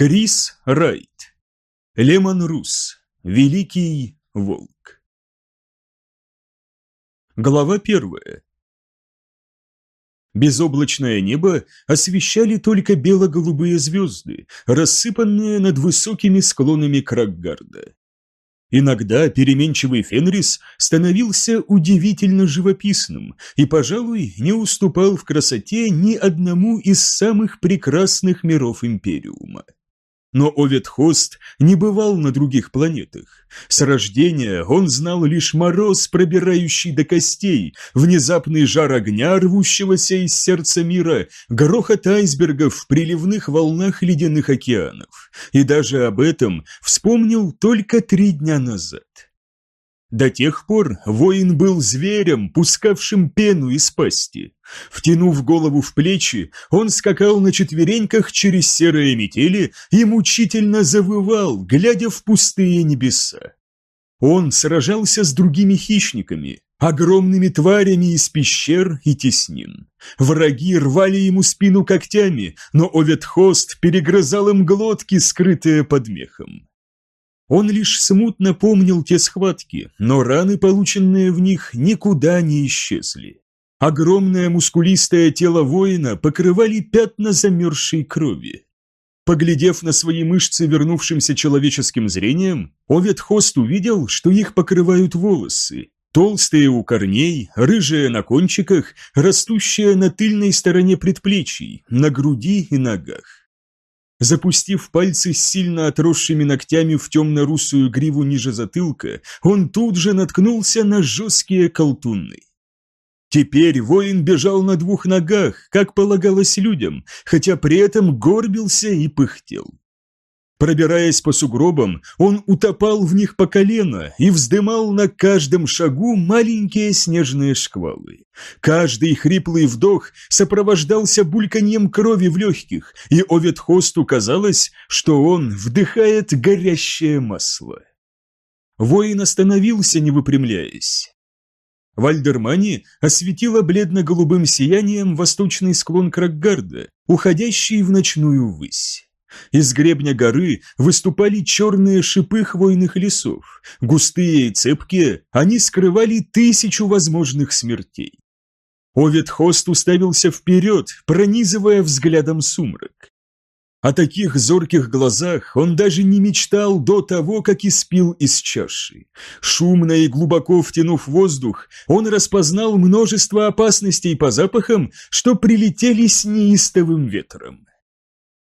Крис Райт. Лемон Рус. Великий волк. Глава первая. Безоблачное небо освещали только бело-голубые звезды, рассыпанные над высокими склонами Краггарда. Иногда переменчивый Фенрис становился удивительно живописным и, пожалуй, не уступал в красоте ни одному из самых прекрасных миров Империума. Но Овет-Хост не бывал на других планетах. С рождения он знал лишь мороз, пробирающий до костей, внезапный жар огня, рвущегося из сердца мира, грохот айсбергов в приливных волнах ледяных океанов. И даже об этом вспомнил только три дня назад. До тех пор воин был зверем, пускавшим пену из пасти. Втянув голову в плечи, он скакал на четвереньках через серые метели и мучительно завывал, глядя в пустые небеса. Он сражался с другими хищниками, огромными тварями из пещер и теснин. Враги рвали ему спину когтями, но Оветхост перегрызал им глотки, скрытые под мехом. Он лишь смутно помнил те схватки, но раны, полученные в них, никуда не исчезли. Огромное мускулистое тело воина покрывали пятна замерзшей крови. Поглядев на свои мышцы вернувшимся человеческим зрением, Овет Хост увидел, что их покрывают волосы, толстые у корней, рыжие на кончиках, растущие на тыльной стороне предплечий, на груди и ногах. Запустив пальцы с сильно отросшими ногтями в темно-русую гриву ниже затылка, он тут же наткнулся на жесткие колтуны. Теперь воин бежал на двух ногах, как полагалось людям, хотя при этом горбился и пыхтел. Пробираясь по сугробам, он утопал в них по колено и вздымал на каждом шагу маленькие снежные шквалы. Каждый хриплый вдох сопровождался бульканьем крови в легких, и Оветхосту казалось, что он вдыхает горящее масло. Воин остановился, не выпрямляясь. Вальдермани осветила бледно-голубым сиянием восточный склон Краггарда, уходящий в ночную высь. Из гребня горы выступали черные шипы хвойных лесов. Густые и цепкие, они скрывали тысячу возможных смертей. Овет-хост уставился вперед, пронизывая взглядом сумрак. О таких зорких глазах он даже не мечтал до того, как испил из чаши. Шумно и глубоко втянув воздух, он распознал множество опасностей по запахам, что прилетели с неистовым ветром.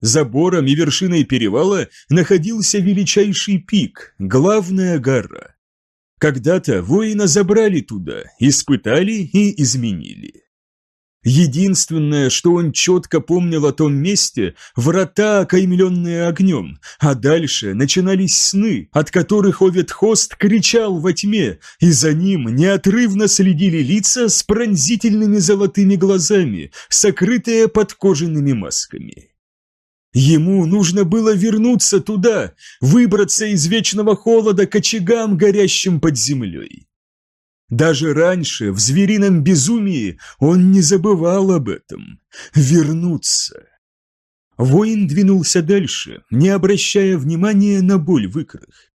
За бором и вершиной перевала находился величайший пик, главная гора. Когда-то воина забрали туда, испытали и изменили. Единственное, что он четко помнил о том месте – врата, окаймленные огнем, а дальше начинались сны, от которых Овет-Хост кричал во тьме, и за ним неотрывно следили лица с пронзительными золотыми глазами, сокрытые под кожаными масками. Ему нужно было вернуться туда, выбраться из вечного холода к очагам, горящим под землей. Даже раньше, в зверином безумии, он не забывал об этом. Вернуться. Воин двинулся дальше, не обращая внимания на боль в икрах.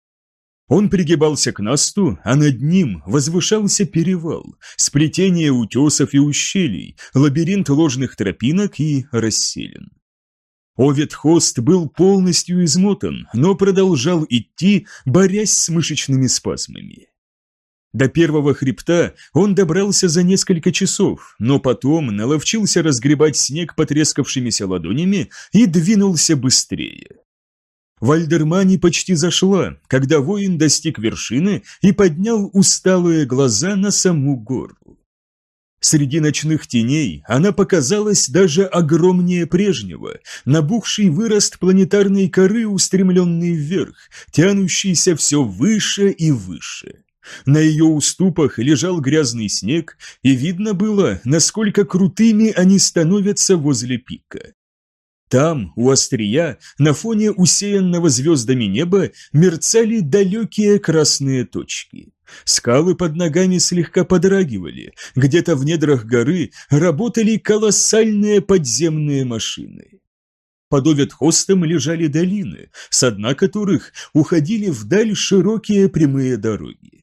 Он пригибался к насту, а над ним возвышался перевал, сплетение утесов и ущелий, лабиринт ложных тропинок и расселен. Овет-хост был полностью измотан, но продолжал идти, борясь с мышечными спазмами. До первого хребта он добрался за несколько часов, но потом наловчился разгребать снег потрескавшимися ладонями и двинулся быстрее. Вальдермани почти зашла, когда воин достиг вершины и поднял усталые глаза на саму гору. Среди ночных теней она показалась даже огромнее прежнего, набухший вырост планетарной коры, устремленный вверх, тянущийся все выше и выше. На ее уступах лежал грязный снег, и видно было, насколько крутыми они становятся возле пика. Там, у острия, на фоне усеянного звездами неба, мерцали далекие красные точки. Скалы под ногами слегка подрагивали, где-то в недрах горы работали колоссальные подземные машины. под Оветхостом лежали долины, с дна которых уходили вдаль широкие прямые дороги.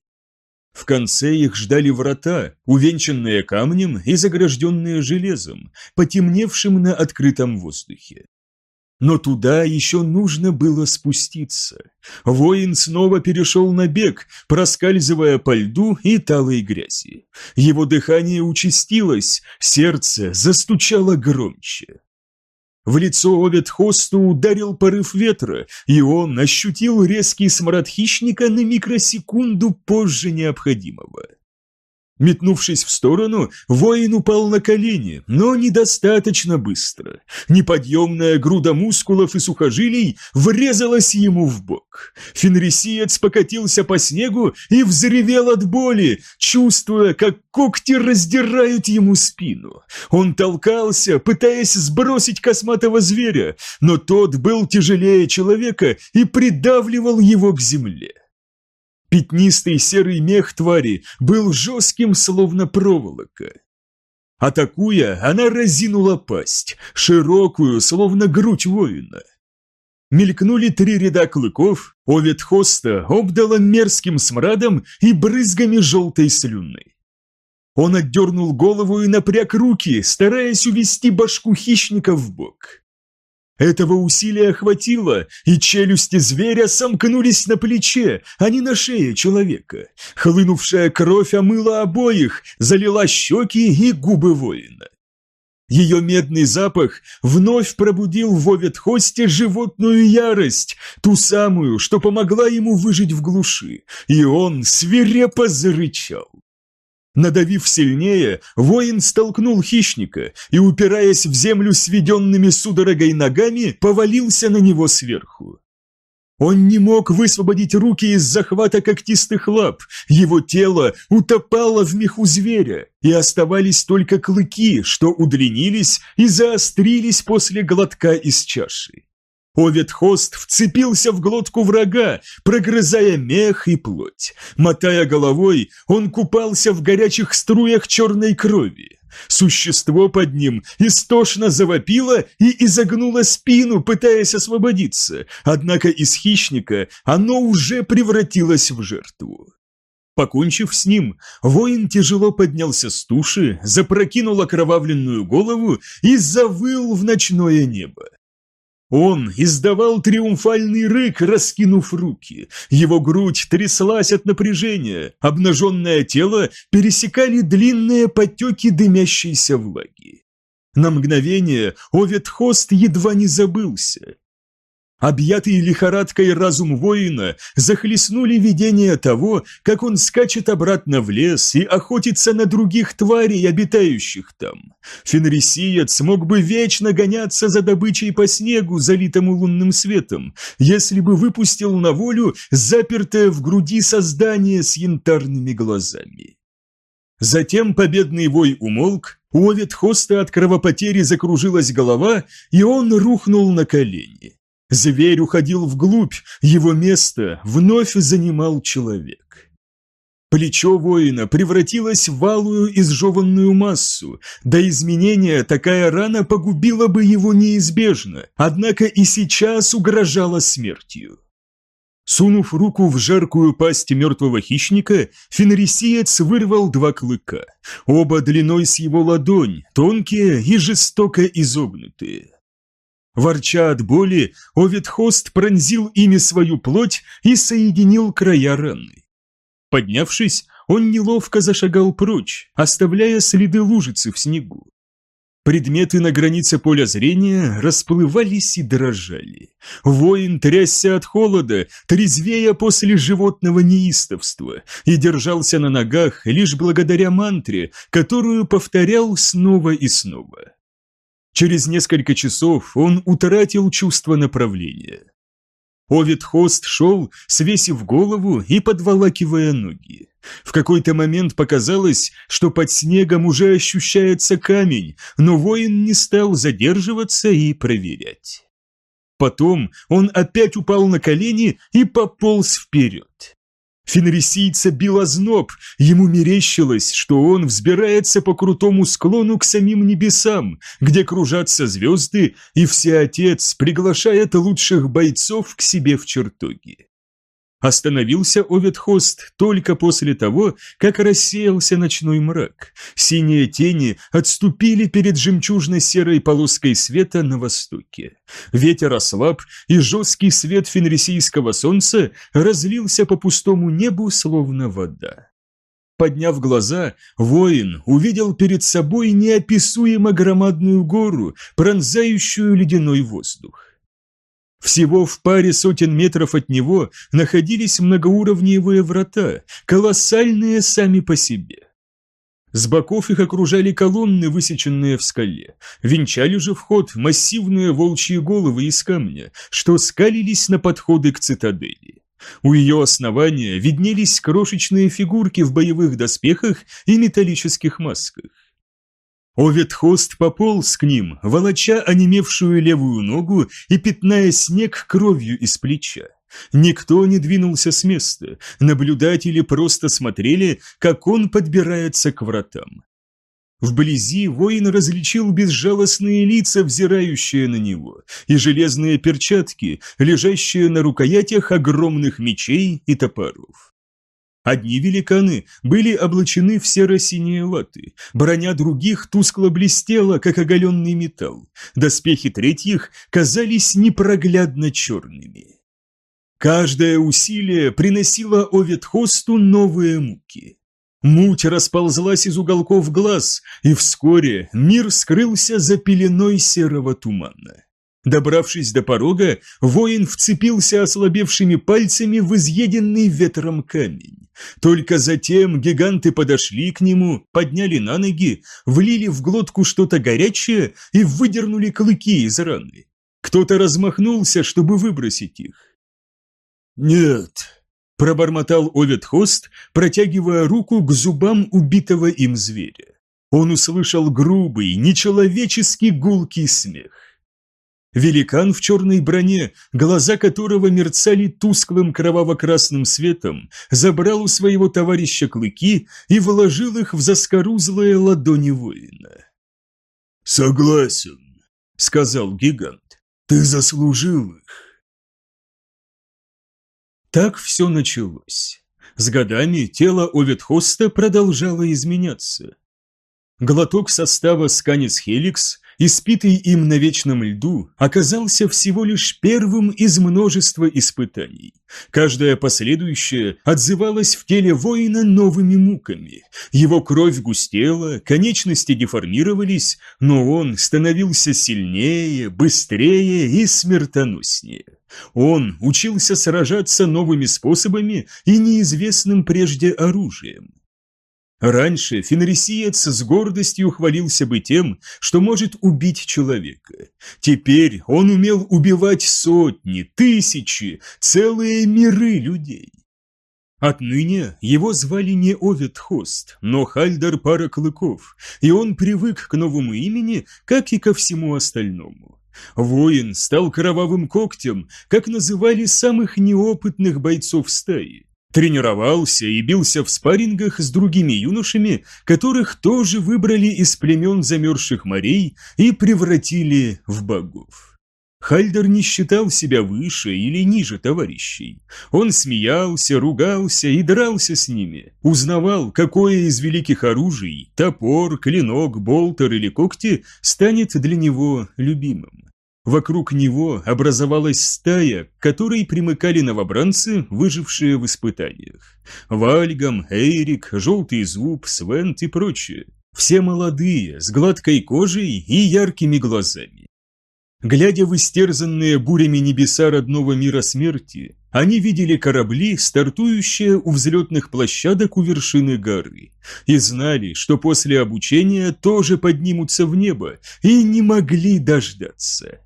В конце их ждали врата, увенчанные камнем и загражденные железом, потемневшим на открытом воздухе. Но туда еще нужно было спуститься. Воин снова перешел на бег, проскальзывая по льду и талой грязи. Его дыхание участилось, сердце застучало громче. В лицо Обет-Хосту ударил порыв ветра, и он ощутил резкий смрад хищника на микросекунду позже необходимого. Метнувшись в сторону, воин упал на колени, но недостаточно быстро. Неподъемная груда мускулов и сухожилий врезалась ему в бок. Фенрисиец покатился по снегу и взревел от боли, чувствуя, как когти раздирают ему спину. Он толкался, пытаясь сбросить косматого зверя, но тот был тяжелее человека и придавливал его к земле. Пятнистый серый мех твари был жестким, словно проволока. Атакуя, она разинула пасть, широкую, словно грудь воина. Мелькнули три ряда клыков, овет хоста обдала мерзким смрадом и брызгами желтой слюны. Он отдернул голову и напряг руки, стараясь увести башку хищника в бок. Этого усилия хватило, и челюсти зверя сомкнулись на плече, а не на шее человека. Хлынувшая кровь омыла обоих, залила щеки и губы воина. Ее медный запах вновь пробудил в Оветхосте животную ярость, ту самую, что помогла ему выжить в глуши, и он свирепо зарычал. Надавив сильнее, воин столкнул хищника и, упираясь в землю сведенными судорогой ногами, повалился на него сверху. Он не мог высвободить руки из захвата когтистых лап, его тело утопало в меху зверя, и оставались только клыки, что удлинились и заострились после глотка из чаши. Овет-хост вцепился в глотку врага, прогрызая мех и плоть. Мотая головой, он купался в горячих струях черной крови. Существо под ним истошно завопило и изогнуло спину, пытаясь освободиться, однако из хищника оно уже превратилось в жертву. Покончив с ним, воин тяжело поднялся с туши, запрокинул окровавленную голову и завыл в ночное небо. Он издавал триумфальный рык, раскинув руки. Его грудь тряслась от напряжения, обнаженное тело пересекали длинные потеки дымящейся влаги. На мгновение Овет Хост едва не забылся. Объятый лихорадкой разум воина захлестнули видение того, как он скачет обратно в лес и охотится на других тварей, обитающих там. Фенрисиец мог бы вечно гоняться за добычей по снегу, залитому лунным светом, если бы выпустил на волю запертое в груди создание с янтарными глазами. Затем победный вой умолк, у Оветхоста от кровопотери закружилась голова, и он рухнул на колени. Зверь уходил вглубь, его место вновь занимал человек. Плечо воина превратилось в валую изжеванную массу. До изменения такая рана погубила бы его неизбежно, однако и сейчас угрожала смертью. Сунув руку в жаркую пасть мертвого хищника, фенрисиец вырвал два клыка, оба длиной с его ладонь, тонкие и жестоко изогнутые. Ворча от боли, Овидхост пронзил ими свою плоть и соединил края раны. Поднявшись, он неловко зашагал прочь, оставляя следы лужицы в снегу. Предметы на границе поля зрения расплывались и дрожали. Воин трясся от холода, трезвея после животного неистовства, и держался на ногах лишь благодаря мантре, которую повторял снова и снова. Через несколько часов он утратил чувство направления. Овид Хост шел, свесив голову и подволакивая ноги. В какой-то момент показалось, что под снегом уже ощущается камень, но воин не стал задерживаться и проверять. Потом он опять упал на колени и пополз вперед. Фенрисийца бил озноб, ему мерещилось, что он взбирается по крутому склону к самим небесам, где кружатся звезды, и Всеотец приглашает лучших бойцов к себе в чертоги. Остановился Оветхост только после того, как рассеялся ночной мрак. Синие тени отступили перед жемчужно-серой полоской света на востоке. Ветер ослаб, и жесткий свет фенрисийского солнца разлился по пустому небу, словно вода. Подняв глаза, воин увидел перед собой неописуемо громадную гору, пронзающую ледяной воздух. Всего в паре сотен метров от него находились многоуровневые врата, колоссальные сами по себе. С боков их окружали колонны, высеченные в скале. Венчали же вход массивные волчьи головы из камня, что скалились на подходы к цитадели. У ее основания виднелись крошечные фигурки в боевых доспехах и металлических масках. Овет-хост пополз к ним, волоча онемевшую левую ногу и пятная снег кровью из плеча. Никто не двинулся с места, наблюдатели просто смотрели, как он подбирается к вратам. Вблизи воин различил безжалостные лица, взирающие на него, и железные перчатки, лежащие на рукоятях огромных мечей и топоров. Одни великаны были облачены в серо-синие латы, броня других тускло блестела, как оголенный металл, доспехи третьих казались непроглядно черными. Каждое усилие приносило Оветхосту новые муки. Муть расползлась из уголков глаз, и вскоре мир скрылся за пеленой серого тумана. Добравшись до порога, воин вцепился ослабевшими пальцами в изъеденный ветром камень. Только затем гиганты подошли к нему, подняли на ноги, влили в глотку что-то горячее и выдернули клыки из раны. Кто-то размахнулся, чтобы выбросить их. «Нет», – пробормотал Овет-Хост, протягивая руку к зубам убитого им зверя. Он услышал грубый, нечеловеческий гулкий смех. Великан в черной броне, глаза которого мерцали тусклым кроваво-красным светом, забрал у своего товарища клыки и вложил их в заскорузлые ладони воина. «Согласен», — сказал гигант, — «ты заслужил их». Так все началось. С годами тело Оветхоста продолжало изменяться. Глоток состава Сканис Хеликс испитый им на вечном льду, оказался всего лишь первым из множества испытаний. Каждое последующее отзывалось в теле воина новыми муками. Его кровь густела, конечности деформировались, но он становился сильнее, быстрее и смертоноснее. Он учился сражаться новыми способами и неизвестным прежде оружием. Раньше фенрисиец с гордостью хвалился бы тем, что может убить человека. Теперь он умел убивать сотни, тысячи, целые миры людей. Отныне его звали не Овет Хост, но Хальдар Пара Клыков, и он привык к новому имени, как и ко всему остальному. Воин стал кровавым когтем, как называли самых неопытных бойцов стаи. Тренировался и бился в спаррингах с другими юношами, которых тоже выбрали из племен замерзших морей и превратили в богов. Хальдер не считал себя выше или ниже товарищей. Он смеялся, ругался и дрался с ними, узнавал, какое из великих оружий – топор, клинок, болтер или когти – станет для него любимым. Вокруг него образовалась стая, к которой примыкали новобранцы, выжившие в испытаниях. Вальгам, Эйрик, Желтый Зуб, Свент и прочие. Все молодые, с гладкой кожей и яркими глазами. Глядя в истерзанные бурями небеса родного мира смерти, они видели корабли, стартующие у взлетных площадок у вершины горы, и знали, что после обучения тоже поднимутся в небо, и не могли дождаться.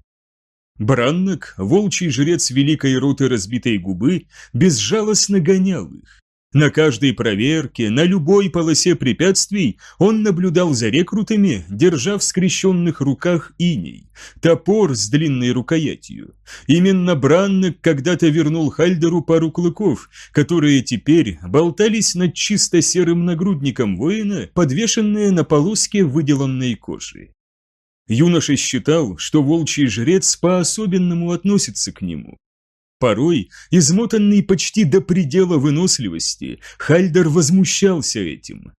Браннок, волчий жрец великой роты разбитой губы, безжалостно гонял их. На каждой проверке, на любой полосе препятствий он наблюдал за рекрутами, держа в скрещенных руках иней, топор с длинной рукоятью. Именно Браннек когда-то вернул Хальдеру пару клыков, которые теперь болтались над чисто серым нагрудником воина, подвешенные на полоске выделанной кожи. Юноша считал, что волчий жрец по-особенному относится к нему, Порой, измотанный почти до предела выносливости, Хальдер возмущался этим.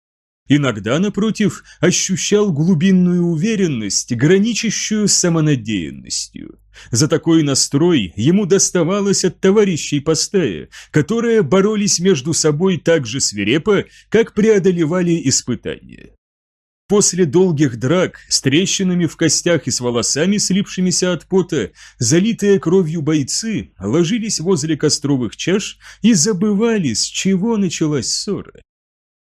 Иногда, напротив, ощущал глубинную уверенность, граничащую с самонадеянностью. За такой настрой ему доставалось от товарищей по стае, которые боролись между собой так же свирепо, как преодолевали испытания. После долгих драк с трещинами в костях и с волосами, слипшимися от пота, залитые кровью бойцы ложились возле костровых чаш и забывали, с чего началась ссора.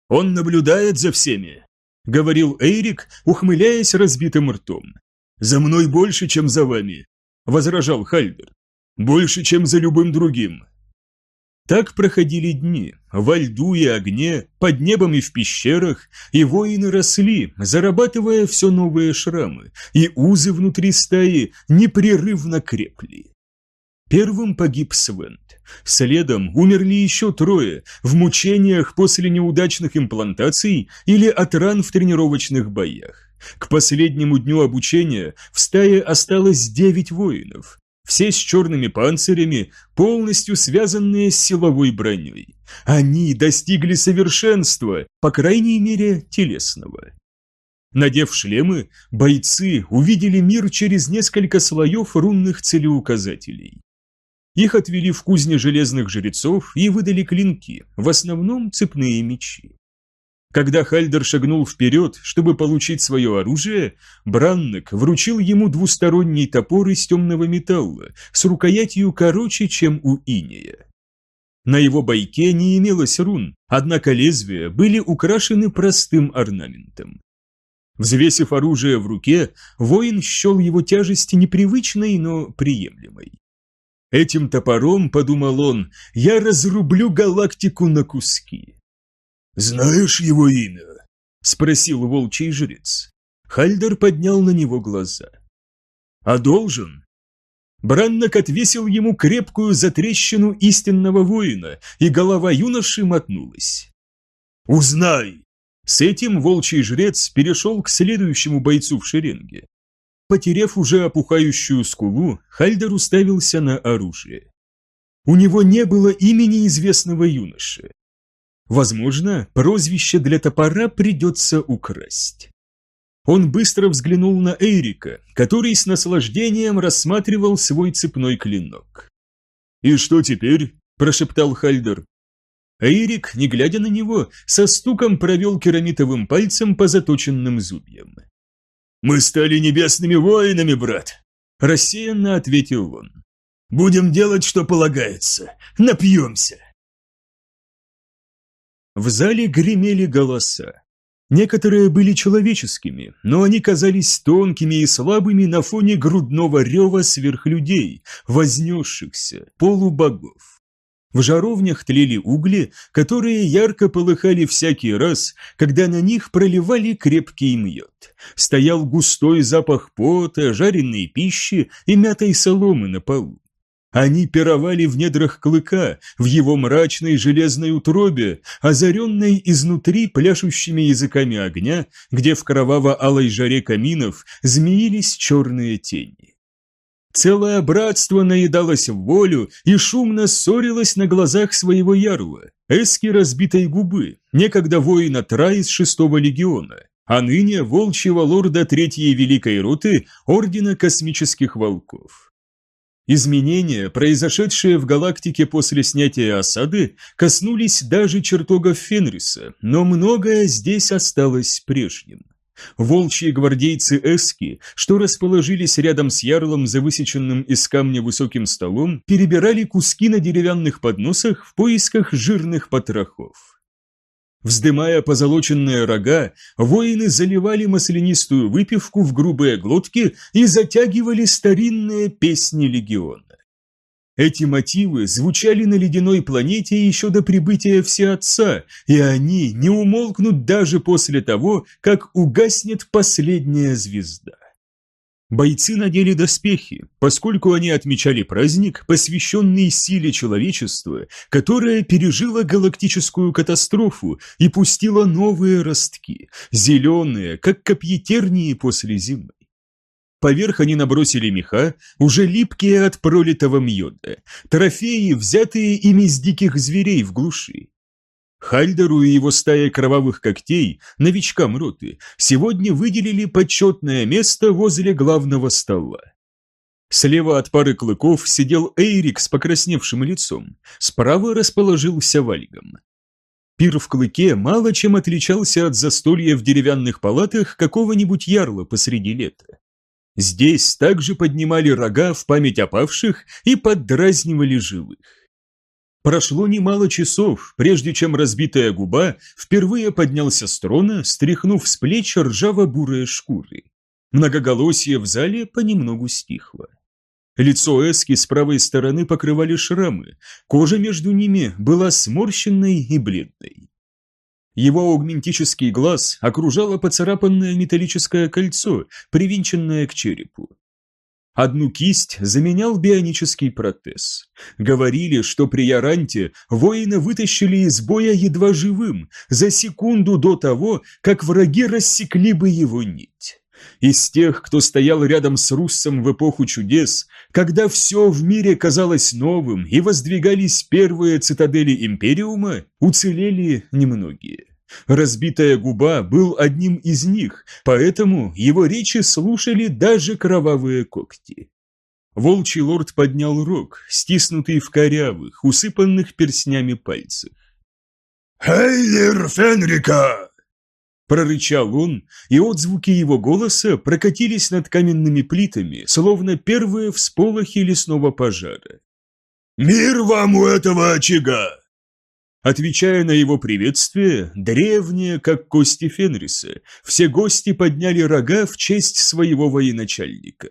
«Он наблюдает за всеми», — говорил Эйрик, ухмыляясь разбитым ртом. «За мной больше, чем за вами», — возражал Хальдер. «Больше, чем за любым другим. Так проходили дни, во льду и огне, под небом и в пещерах, и воины росли, зарабатывая все новые шрамы, и узы внутри стаи непрерывно крепли. Первым погиб Свент. Следом умерли еще трое, в мучениях после неудачных имплантаций или от ран в тренировочных боях. К последнему дню обучения в стае осталось девять воинов, все с черными панцирями, полностью связанные с силовой броней. Они достигли совершенства, по крайней мере, телесного. Надев шлемы, бойцы увидели мир через несколько слоев рунных целеуказателей. Их отвели в кузне железных жрецов и выдали клинки, в основном цепные мечи. Когда Хальдер шагнул вперед, чтобы получить свое оружие, Браннек вручил ему двусторонний топор из темного металла с рукоятью короче, чем у инея. На его бойке не имелось рун, однако лезвия были украшены простым орнаментом. Взвесив оружие в руке, воин счел его тяжесть непривычной, но приемлемой. «Этим топором, — подумал он, — я разрублю галактику на куски». «Знаешь его имя?» – спросил волчий жрец. Хальдер поднял на него глаза. «А должен?» Браннок отвесил ему крепкую затрещину истинного воина, и голова юноши мотнулась. «Узнай!» С этим волчий жрец перешел к следующему бойцу в шеренге. Потерев уже опухающую скулу, Хальдер уставился на оружие. У него не было имени известного юноши. Возможно, прозвище для топора придется украсть. Он быстро взглянул на Эрика, который с наслаждением рассматривал свой цепной клинок. «И что теперь?» – прошептал Хальдер. Эрик, не глядя на него, со стуком провел керамитовым пальцем по заточенным зубьям. «Мы стали небесными воинами, брат!» – рассеянно ответил он. «Будем делать, что полагается. Напьемся!» В зале гремели голоса. Некоторые были человеческими, но они казались тонкими и слабыми на фоне грудного рева сверхлюдей, вознесшихся, полубогов. В жаровнях тлели угли, которые ярко полыхали всякий раз, когда на них проливали крепкий мед. Стоял густой запах пота, жареной пищи и мятой соломы на полу. Они пировали в недрах клыка, в его мрачной железной утробе, озаренной изнутри пляшущими языками огня, где в кроваво-алой жаре каминов змеились черные тени. Целое братство наедалось в волю и шумно ссорилось на глазах своего ярла, эски разбитой губы, некогда воина Тра из шестого легиона, а ныне волчьего лорда третьей великой роты Ордена Космических Волков. Изменения, произошедшие в галактике после снятия осады, коснулись даже чертогов Фенриса, но многое здесь осталось прежним. Волчьи гвардейцы Эски, что расположились рядом с ярлом за высеченным из камня высоким столом, перебирали куски на деревянных подносах в поисках жирных потрохов. Вздымая позолоченные рога, воины заливали маслянистую выпивку в грубые глотки и затягивали старинные песни легиона. Эти мотивы звучали на ледяной планете еще до прибытия Всеотца, и они не умолкнут даже после того, как угаснет последняя звезда. Бойцы надели доспехи, поскольку они отмечали праздник, посвященный силе человечества, которое пережило галактическую катастрофу и пустило новые ростки, зеленые, как копьетернии после зимы. Поверх они набросили меха, уже липкие от пролитого мьода, трофеи, взятые ими с диких зверей в глуши. Хальдеру и его стая кровавых когтей, новичкам роты, сегодня выделили почетное место возле главного стола. Слева от пары клыков сидел Эйрик с покрасневшим лицом, справа расположился Вальгом. Пир в клыке мало чем отличался от застолья в деревянных палатах какого-нибудь ярла посреди лета. Здесь также поднимали рога в память о павших и поддразнивали живых. Прошло немало часов, прежде чем разбитая губа впервые поднялся с трона, стряхнув с плеч ржаво-бурые шкуры. Многоголосие в зале понемногу стихло. Лицо Эски с правой стороны покрывали шрамы, кожа между ними была сморщенной и бледной. Его аугментический глаз окружало поцарапанное металлическое кольцо, привинченное к черепу. Одну кисть заменял бионический протез. Говорили, что при Яранте воина вытащили из боя едва живым, за секунду до того, как враги рассекли бы его нить. Из тех, кто стоял рядом с Руссом в эпоху чудес, когда все в мире казалось новым и воздвигались первые цитадели Империума, уцелели немногие. Разбитая губа был одним из них, поэтому его речи слушали даже кровавые когти. Волчий лорд поднял рог, стиснутый в корявых, усыпанных перстнями пальцах. «Хейлер Фенрика!» Прорычал он, и отзвуки его голоса прокатились над каменными плитами, словно первые всполохи лесного пожара. «Мир вам у этого очага! Отвечая на его приветствие, древние, как кости Фенриса, все гости подняли рога в честь своего военачальника.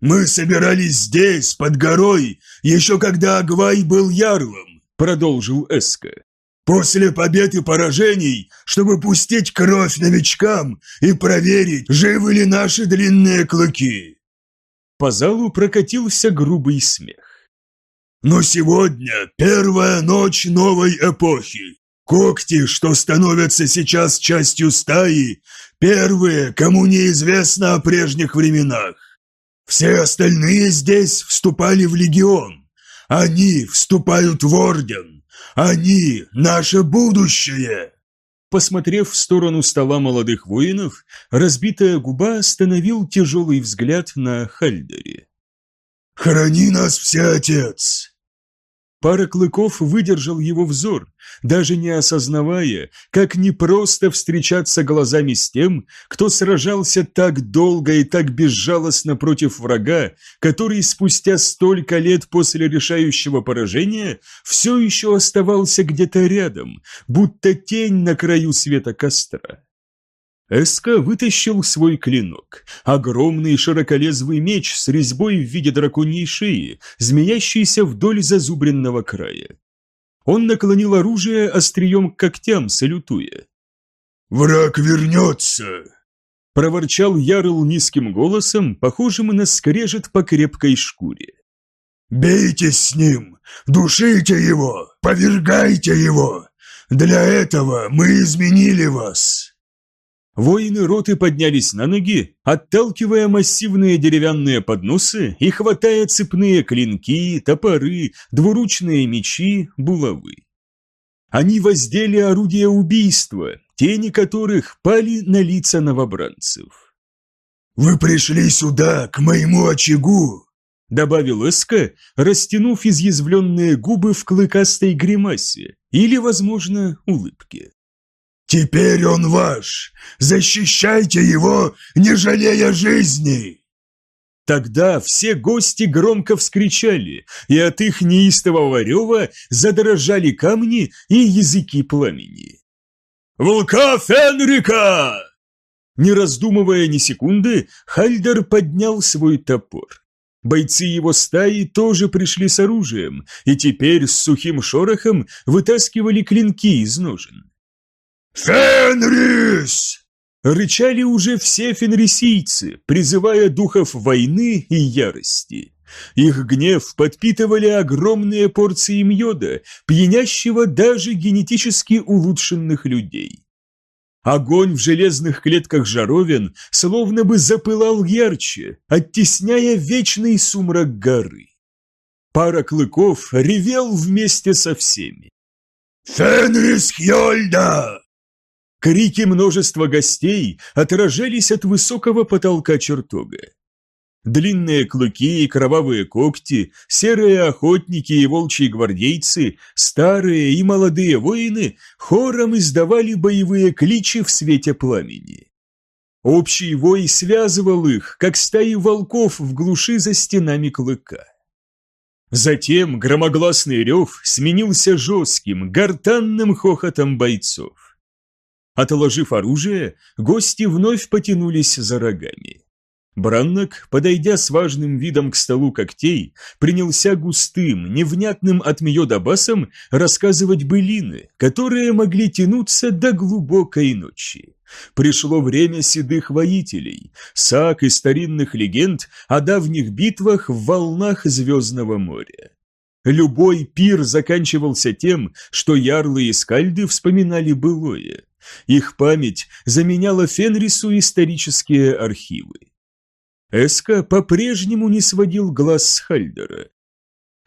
«Мы собирались здесь, под горой, еще когда Агвай был ярлом», — продолжил Эска. «После побед и поражений, чтобы пустить кровь новичкам и проверить, живы ли наши длинные клыки». По залу прокатился грубый смех. Но сегодня первая ночь новой эпохи. Когти, что становятся сейчас частью стаи, первые, кому неизвестно о прежних временах. Все остальные здесь вступали в легион. Они вступают в орден. Они – наше будущее. Посмотрев в сторону стола молодых воинов, разбитая губа остановил тяжелый взгляд на Хальдере. «Храни нас все, отец! Пара клыков выдержал его взор, даже не осознавая, как непросто встречаться глазами с тем, кто сражался так долго и так безжалостно против врага, который спустя столько лет после решающего поражения все еще оставался где-то рядом, будто тень на краю света костра. Эска вытащил свой клинок, огромный широколезвый меч с резьбой в виде драконьей шеи, змеящийся вдоль зазубренного края. Он наклонил оружие острием к когтям, салютуя. «Враг вернется!» Проворчал Ярл низким голосом, похожим на скрежет по крепкой шкуре. «Бейтесь с ним! Душите его! Повергайте его! Для этого мы изменили вас!» Воины роты поднялись на ноги, отталкивая массивные деревянные подносы и хватая цепные клинки, топоры, двуручные мечи, булавы. Они воздели орудия убийства, тени которых пали на лица новобранцев. «Вы пришли сюда, к моему очагу!» добавил Эска, растянув изъязвленные губы в клыкастой гримасе или, возможно, улыбке. Теперь он ваш! Защищайте его, не жалея жизни!» Тогда все гости громко вскричали, и от их неистового рева задрожали камни и языки пламени. «Волка Фенрика!» Не раздумывая ни секунды, Хальдер поднял свой топор. Бойцы его стаи тоже пришли с оружием, и теперь с сухим шорохом вытаскивали клинки из ножен. «Фенрис!» Рычали уже все фенрисийцы, призывая духов войны и ярости. Их гнев подпитывали огромные порции мьода, пьянящего даже генетически улучшенных людей. Огонь в железных клетках жаровин словно бы запылал ярче, оттесняя вечный сумрак горы. Пара клыков ревел вместе со всеми. «Фенрис Хьольда!» Крики множества гостей отражались от высокого потолка чертога. Длинные клыки и кровавые когти, серые охотники и волчьи гвардейцы, старые и молодые воины хором издавали боевые кличи в свете пламени. Общий вой связывал их, как стаи волков в глуши за стенами клыка. Затем громогласный рев сменился жестким, гортанным хохотом бойцов. Отложив оружие, гости вновь потянулись за рогами. Браннок, подойдя с важным видом к столу когтей, принялся густым, невнятным от мьода басом рассказывать былины, которые могли тянуться до глубокой ночи. Пришло время седых воителей, саг и старинных легенд о давних битвах в волнах Звездного моря. Любой пир заканчивался тем, что ярлы и скальды вспоминали былое. Их память заменяла Фенрису исторические архивы. Эска по-прежнему не сводил глаз с Хальдера.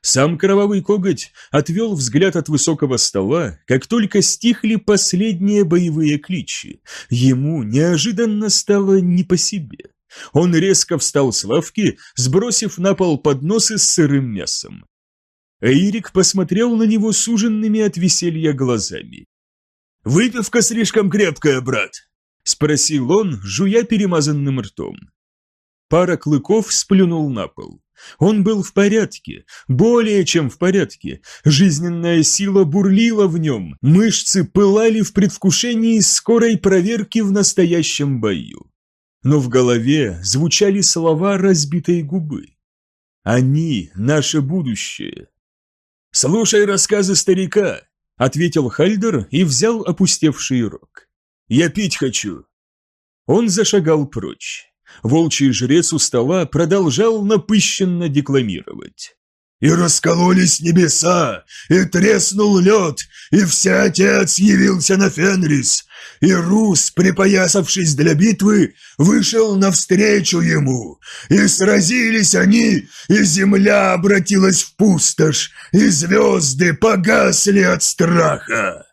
Сам кровавый коготь отвел взгляд от высокого стола, как только стихли последние боевые кличи. Ему неожиданно стало не по себе. Он резко встал с лавки, сбросив на пол подносы с сырым мясом. Эйрик посмотрел на него суженными от веселья глазами. «Выпивка слишком крепкая, брат?» – спросил он, жуя перемазанным ртом. Пара клыков сплюнул на пол. Он был в порядке, более чем в порядке. Жизненная сила бурлила в нем, мышцы пылали в предвкушении скорой проверки в настоящем бою. Но в голове звучали слова разбитой губы. Они – наше будущее. «Слушай рассказы старика», ответил Хальдер и взял опустевший рог. «Я пить хочу!» Он зашагал прочь. Волчий жрец у стола продолжал напыщенно декламировать. И раскололись небеса, и треснул лед, и Всеотец явился на Фенрис, и Рус, припоясавшись для битвы, вышел навстречу ему, и сразились они, и земля обратилась в пустошь, и звезды погасли от страха.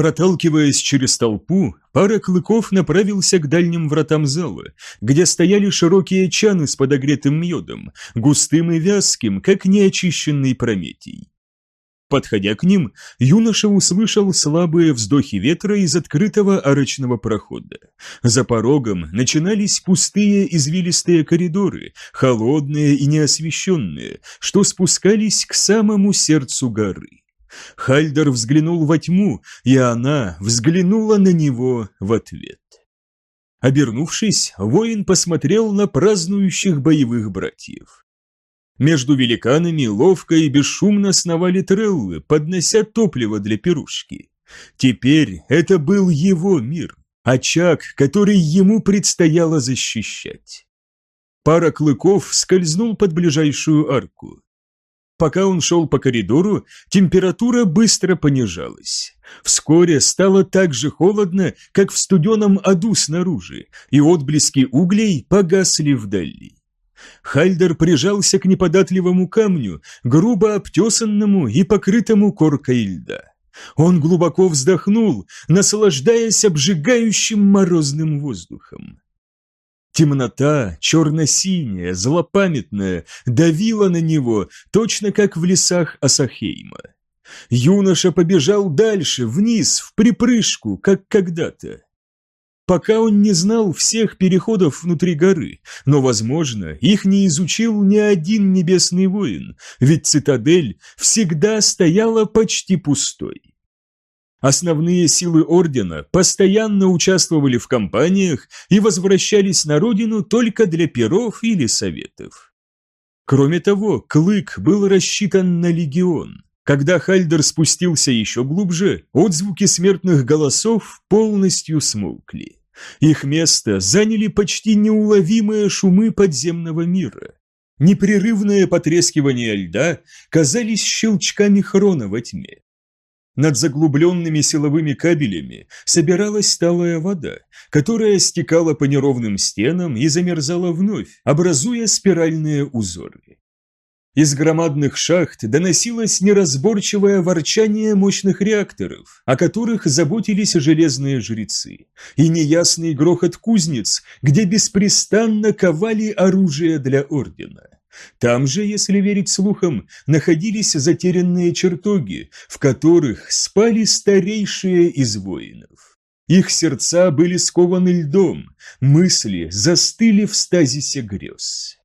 Проталкиваясь через толпу, пара клыков направился к дальним вратам зала, где стояли широкие чаны с подогретым медом, густым и вязким, как неочищенный прометий. Подходя к ним, юноша услышал слабые вздохи ветра из открытого арочного прохода. За порогом начинались пустые извилистые коридоры, холодные и неосвещенные, что спускались к самому сердцу горы. Хальдер взглянул во тьму, и она взглянула на него в ответ. Обернувшись, воин посмотрел на празднующих боевых братьев. Между великанами ловко и бесшумно сновали треллы, поднося топливо для пирушки. Теперь это был его мир, очаг, который ему предстояло защищать. Пара клыков скользнул под ближайшую арку. Пока он шел по коридору, температура быстро понижалась. Вскоре стало так же холодно, как в студеном аду снаружи, и отблески углей погасли вдали. Хальдер прижался к неподатливому камню, грубо обтесанному и покрытому коркой льда. Он глубоко вздохнул, наслаждаясь обжигающим морозным воздухом. Темнота, черно-синяя, злопамятная, давила на него, точно как в лесах Асахейма. Юноша побежал дальше, вниз, в припрыжку, как когда-то. Пока он не знал всех переходов внутри горы, но, возможно, их не изучил ни один небесный воин, ведь цитадель всегда стояла почти пустой. Основные силы Ордена постоянно участвовали в кампаниях и возвращались на родину только для перов или советов. Кроме того, клык был рассчитан на легион. Когда Хальдер спустился еще глубже, отзвуки смертных голосов полностью смолкли. Их место заняли почти неуловимые шумы подземного мира. Непрерывное потрескивание льда казались щелчками хрона во тьме. Над заглубленными силовыми кабелями собиралась сталая вода, которая стекала по неровным стенам и замерзала вновь, образуя спиральные узоры. Из громадных шахт доносилось неразборчивое ворчание мощных реакторов, о которых заботились железные жрецы, и неясный грохот кузнец, где беспрестанно ковали оружие для ордена. Там же, если верить слухам, находились затерянные чертоги, в которых спали старейшие из воинов. Их сердца были скованы льдом, мысли застыли в стазисе грез.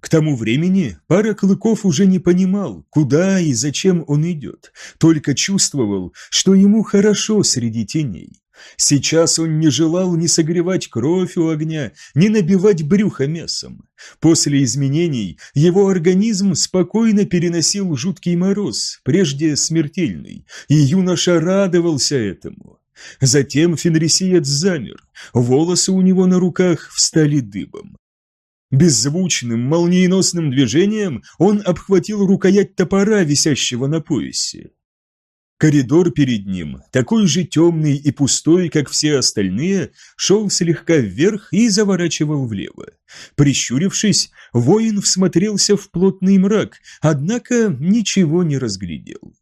К тому времени пара клыков уже не понимал, куда и зачем он идет, только чувствовал, что ему хорошо среди теней. Сейчас он не желал ни согревать кровь у огня, ни набивать брюхо мясом. После изменений его организм спокойно переносил жуткий мороз, прежде смертельный, и юноша радовался этому. Затем фенрисиец замер, волосы у него на руках встали дыбом. Беззвучным, молниеносным движением он обхватил рукоять топора, висящего на поясе. Коридор перед ним, такой же темный и пустой, как все остальные, шел слегка вверх и заворачивал влево. Прищурившись, воин всмотрелся в плотный мрак, однако ничего не разглядел.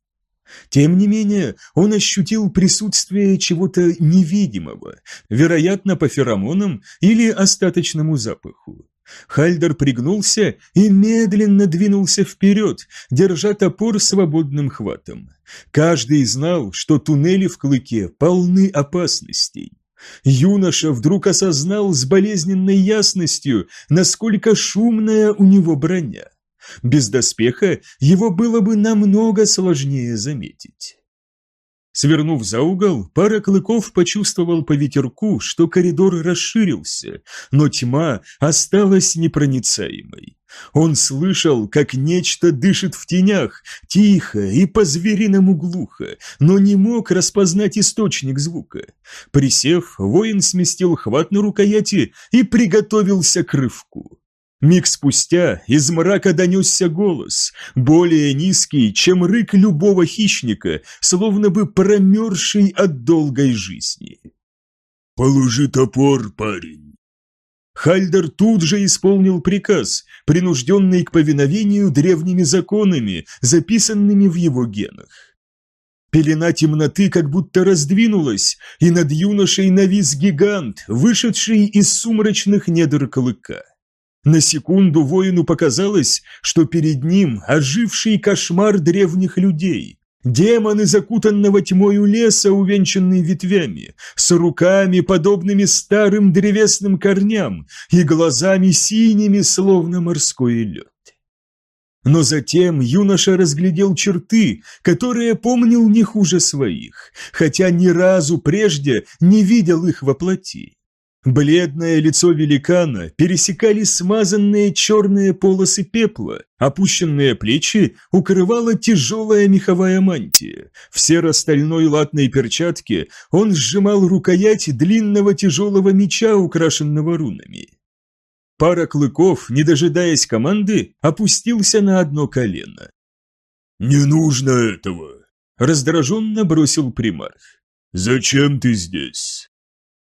Тем не менее, он ощутил присутствие чего-то невидимого, вероятно, по феромонам или остаточному запаху. Хальдер пригнулся и медленно двинулся вперед, держа топор свободным хватом. Каждый знал, что туннели в клыке полны опасностей. Юноша вдруг осознал с болезненной ясностью, насколько шумная у него броня. Без доспеха его было бы намного сложнее заметить. Свернув за угол, пара клыков почувствовал по ветерку, что коридор расширился, но тьма осталась непроницаемой. Он слышал, как нечто дышит в тенях, тихо и по-звериному глухо, но не мог распознать источник звука. Присев, воин сместил хват на рукояти и приготовился к рывку. Миг спустя из мрака донесся голос, более низкий, чем рык любого хищника, словно бы промерзший от долгой жизни. «Положи топор, парень!» Хальдер тут же исполнил приказ, принужденный к повиновению древними законами, записанными в его генах. Пелена темноты как будто раздвинулась, и над юношей навис гигант, вышедший из сумрачных недр клыка. На секунду воину показалось, что перед ним оживший кошмар древних людей. Демоны закутанного тьмою леса, увенчанные ветвями, с руками, подобными старым древесным корням, и глазами синими, словно морской лед. Но затем юноша разглядел черты, которые помнил не хуже своих, хотя ни разу прежде не видел их во. Бледное лицо великана пересекали смазанные черные полосы пепла, опущенные плечи укрывала тяжелая меховая мантия. В серо-стальной латной перчатке он сжимал рукоять длинного тяжелого меча, украшенного рунами. Пара клыков, не дожидаясь команды, опустился на одно колено. «Не нужно этого!» – раздраженно бросил примарх. «Зачем ты здесь?»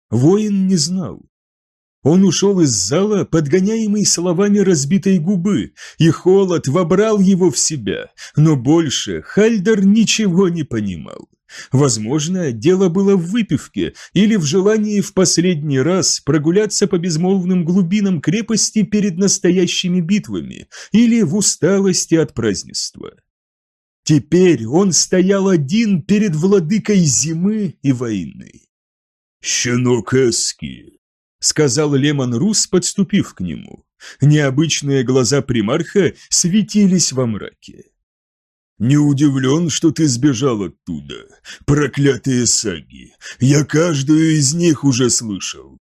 Воин не знал. Он ушел из зала, подгоняемый словами разбитой губы, и холод вобрал его в себя, но больше Хальдер ничего не понимал. Возможно, дело было в выпивке или в желании в последний раз прогуляться по безмолвным глубинам крепости перед настоящими битвами или в усталости от празднества. Теперь он стоял один перед владыкой зимы и войны. «Щенок Эски», — сказал Лемон Рус, подступив к нему. Необычные глаза примарха светились во мраке. «Не удивлен, что ты сбежал оттуда. Проклятые саги. Я каждую из них уже слышал».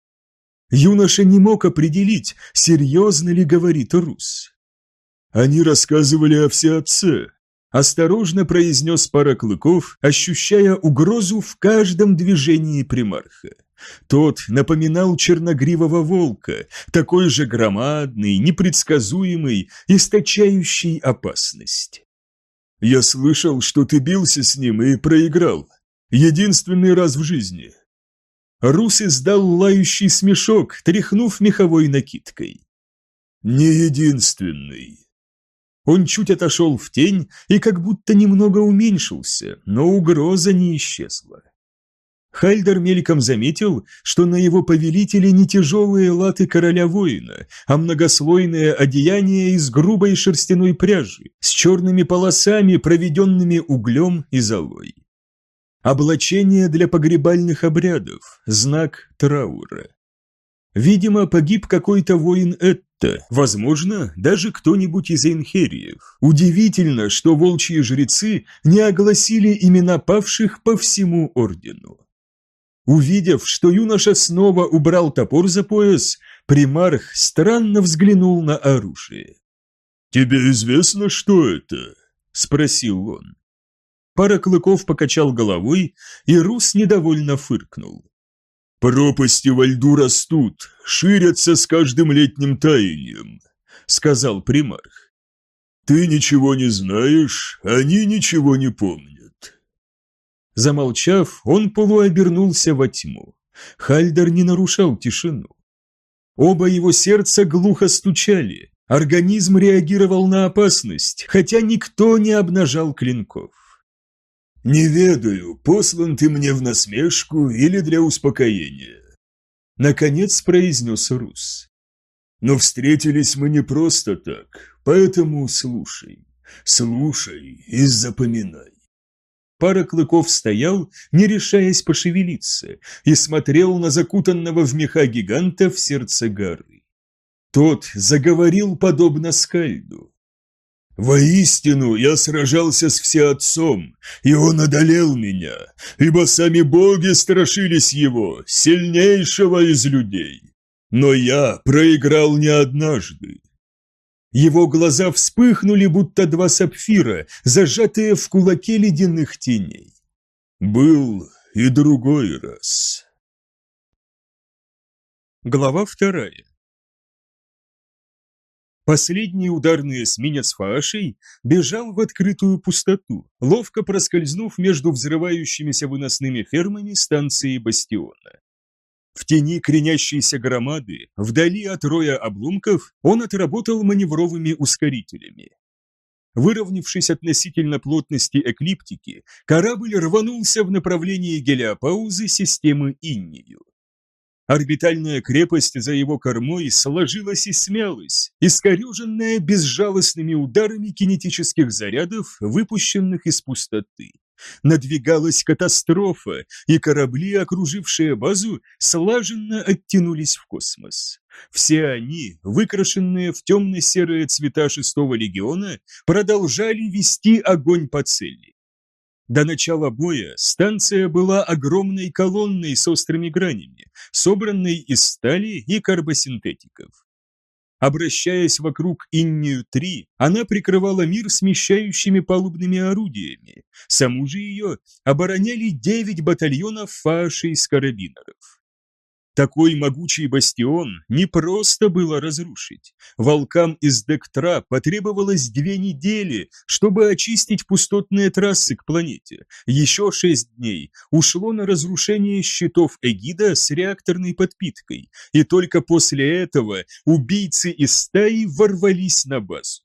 Юноша не мог определить, серьезно ли говорит Рус. Они рассказывали о всеотце. Осторожно произнес пара клыков, ощущая угрозу в каждом движении примарха. Тот напоминал черногривого волка, такой же громадный, непредсказуемый, источающий опасность. «Я слышал, что ты бился с ним и проиграл. Единственный раз в жизни». Рус издал лающий смешок, тряхнув меховой накидкой. «Не единственный». Он чуть отошел в тень и как будто немного уменьшился, но угроза не исчезла. Хальдер мельком заметил, что на его повелителе не тяжелые латы короля-воина, а многослойное одеяние из грубой шерстяной пряжи, с черными полосами, проведенными углем и золой. Облачение для погребальных обрядов, знак траура. Видимо, погиб какой-то воин Этта, возможно, даже кто-нибудь из Эйнхериев. Удивительно, что волчьи жрецы не огласили имена павших по всему ордену. Увидев, что юноша снова убрал топор за пояс, примарх странно взглянул на оружие. «Тебе известно, что это?» – спросил он. Пара клыков покачал головой, и Рус недовольно фыркнул. «Пропасти во льду растут, ширятся с каждым летним таянием», – сказал примарх. «Ты ничего не знаешь, они ничего не помнят. Замолчав, он полуобернулся во тьму. Хальдер не нарушал тишину. Оба его сердца глухо стучали. Организм реагировал на опасность, хотя никто не обнажал клинков. «Не ведаю, послан ты мне в насмешку или для успокоения», — наконец произнес Рус. «Но встретились мы не просто так, поэтому слушай, слушай и запоминай. Пара клыков стоял, не решаясь пошевелиться, и смотрел на закутанного в меха гиганта в сердце горы. Тот заговорил подобно скальду. «Воистину я сражался с Всеотцом, и он одолел меня, ибо сами боги страшились его, сильнейшего из людей. Но я проиграл не однажды, его глаза вспыхнули, будто два сапфира, зажатые в кулаке ледяных теней. Был и другой раз. Глава вторая. Последний ударный эсминец Фаашей бежал в открытую пустоту, ловко проскользнув между взрывающимися выносными фермами станции Бастиона. В тени кренящейся громады, вдали от роя обломков, он отработал маневровыми ускорителями. Выровнявшись относительно плотности эклиптики, корабль рванулся в направлении гелиопаузы системы Иннию. Орбитальная крепость за его кормой сложилась и смялась, искореженная безжалостными ударами кинетических зарядов, выпущенных из пустоты. Надвигалась катастрофа, и корабли, окружившие базу, слаженно оттянулись в космос. Все они, выкрашенные в темно-серые цвета шестого легиона, продолжали вести огонь по цели. До начала боя станция была огромной колонной с острыми гранями, собранной из стали и карбосинтетиков. Обращаясь вокруг Иннию-3, она прикрывала мир смещающими палубными орудиями. Саму же ее обороняли девять батальонов фаши из карабинеров. Такой могучий бастион не просто было разрушить. Волкам из Дектра потребовалось две недели, чтобы очистить пустотные трассы к планете. Еще шесть дней ушло на разрушение щитов Эгида с реакторной подпиткой, и только после этого убийцы из стаи ворвались на базу.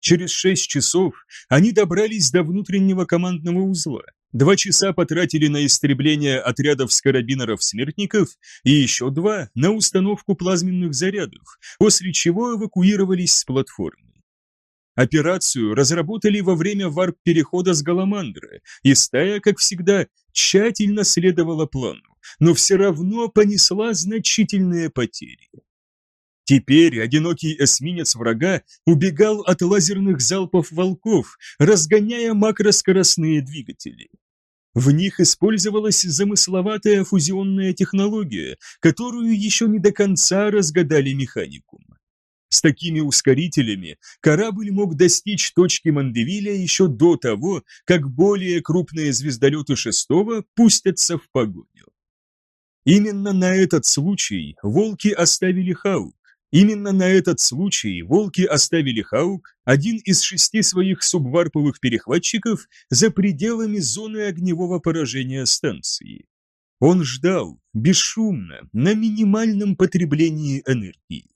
Через шесть часов они добрались до внутреннего командного узла. Два часа потратили на истребление отрядов скарабинеров-смертников и еще два на установку плазменных зарядов, после чего эвакуировались с платформы. Операцию разработали во время варп-перехода с Галамандра, и стая, как всегда, тщательно следовала плану, но все равно понесла значительные потери. Теперь одинокий эсминец врага убегал от лазерных залпов волков, разгоняя макроскоростные двигатели. В них использовалась замысловатая фузионная технология, которую еще не до конца разгадали механикум. С такими ускорителями корабль мог достичь точки Мандевиля еще до того, как более крупные звездолеты шестого пустятся в погоню. Именно на этот случай волки оставили Хаук. Именно на этот случай волки оставили Хаук, один из шести своих субварповых перехватчиков, за пределами зоны огневого поражения станции. Он ждал, бесшумно, на минимальном потреблении энергии.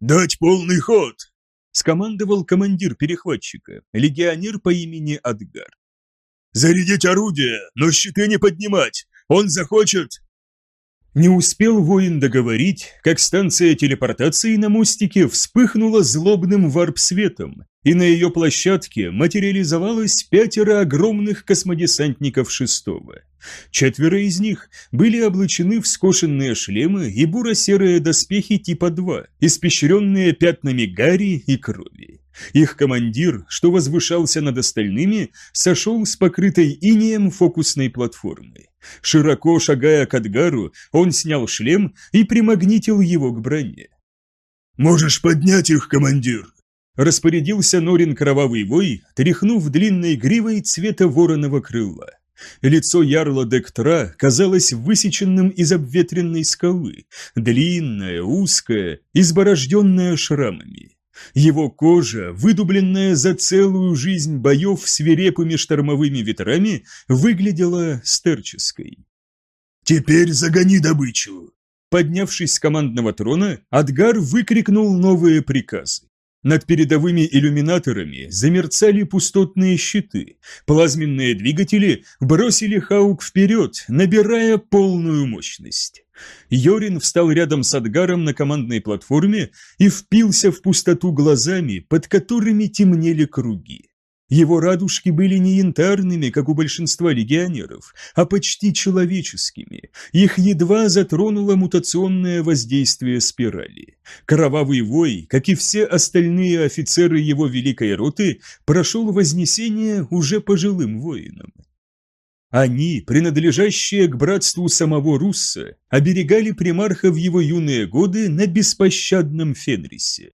«Дать полный ход!» – скомандовал командир перехватчика, легионер по имени Адгар. «Зарядить орудие, но щиты не поднимать! Он захочет...» Не успел воин договорить, как станция телепортации на мостике вспыхнула злобным варп-светом, и на ее площадке материализовалось пятеро огромных космодесантников шестого. Четверо из них были облачены в скошенные шлемы и буро-серые доспехи типа 2, испещренные пятнами гари и крови. Их командир, что возвышался над остальными, сошел с покрытой инеем фокусной платформы. Широко шагая к Адгару, он снял шлем и примагнитил его к броне. «Можешь поднять их, командир!» Распорядился Норин Кровавый Вой, тряхнув длинной гривой цвета вороного крыла. Лицо ярла Дектра казалось высеченным из обветренной скалы, длинное, узкое, изборожденное шрамами. Его кожа, выдубленная за целую жизнь боев свирепыми штормовыми ветрами, выглядела старческой. «Теперь загони добычу!» Поднявшись с командного трона, Адгар выкрикнул новые приказы. Над передовыми иллюминаторами замерцали пустотные щиты, плазменные двигатели бросили Хаук вперед, набирая полную мощность. Йорин встал рядом с Адгаром на командной платформе и впился в пустоту глазами, под которыми темнели круги. Его радужки были не янтарными, как у большинства легионеров, а почти человеческими. Их едва затронуло мутационное воздействие спирали. Кровавый вой, как и все остальные офицеры его великой роты, прошел вознесение уже пожилым воинам. Они, принадлежащие к братству самого Русса, оберегали примарха в его юные годы на беспощадном Фенрисе.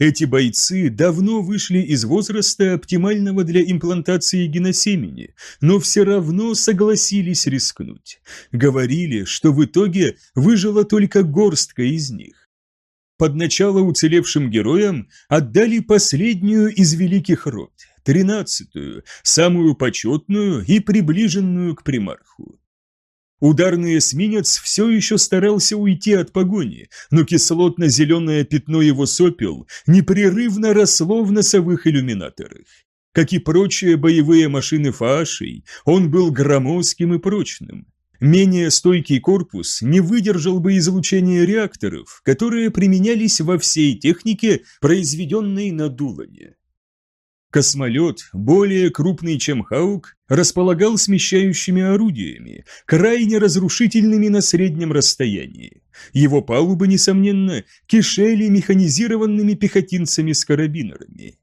Эти бойцы давно вышли из возраста, оптимального для имплантации геносемени, но все равно согласились рискнуть. Говорили, что в итоге выжила только горстка из них. Под начало уцелевшим героям отдали последнюю из великих род, тринадцатую, самую почетную и приближенную к примарху. Ударный эсминец все еще старался уйти от погони, но кислотно-зеленое пятно его сопел непрерывно росло в носовых иллюминаторах. Как и прочие боевые машины Фаашей, он был громоздким и прочным. Менее стойкий корпус не выдержал бы излучения реакторов, которые применялись во всей технике, произведенной на Дулане. Космолет, более крупный, чем Хаук, располагал смещающими орудиями, крайне разрушительными на среднем расстоянии. Его палубы, несомненно, кишели механизированными пехотинцами с карабинерами.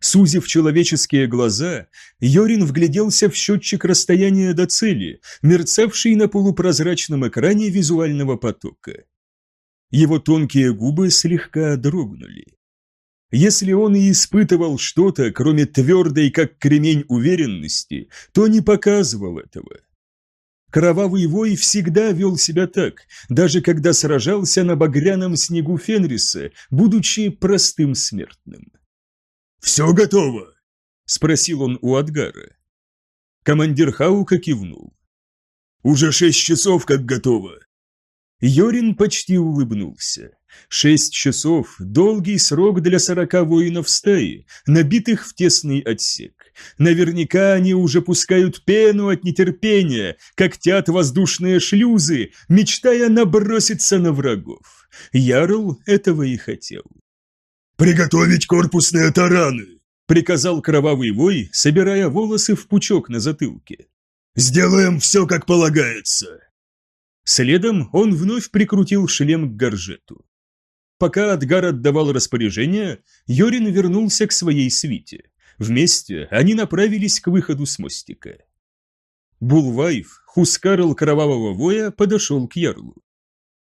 Сузив человеческие глаза, Йорин вгляделся в счетчик расстояния до цели, мерцавший на полупрозрачном экране визуального потока. Его тонкие губы слегка дрогнули. Если он и испытывал что-то, кроме твердой, как кремень уверенности, то не показывал этого. Кровавый вой всегда вел себя так, даже когда сражался на багряном снегу Фенриса, будучи простым смертным. «Все готово?» – спросил он у Адгара. Командир Хаука кивнул. «Уже шесть часов как готово». Йорин почти улыбнулся. Шесть часов – долгий срок для сорока воинов стаи, набитых в тесный отсек. Наверняка они уже пускают пену от нетерпения, когтят воздушные шлюзы, мечтая наброситься на врагов. Ярл этого и хотел. «Приготовить корпусные тараны!» – приказал кровавый вой, собирая волосы в пучок на затылке. «Сделаем все, как полагается!» Следом он вновь прикрутил шлем к горжету. Пока Адгар отдавал распоряжение, Йорин вернулся к своей свите. Вместе они направились к выходу с мостика. Булвайф, Хускарл Кровавого Воя, подошел к Ярлу.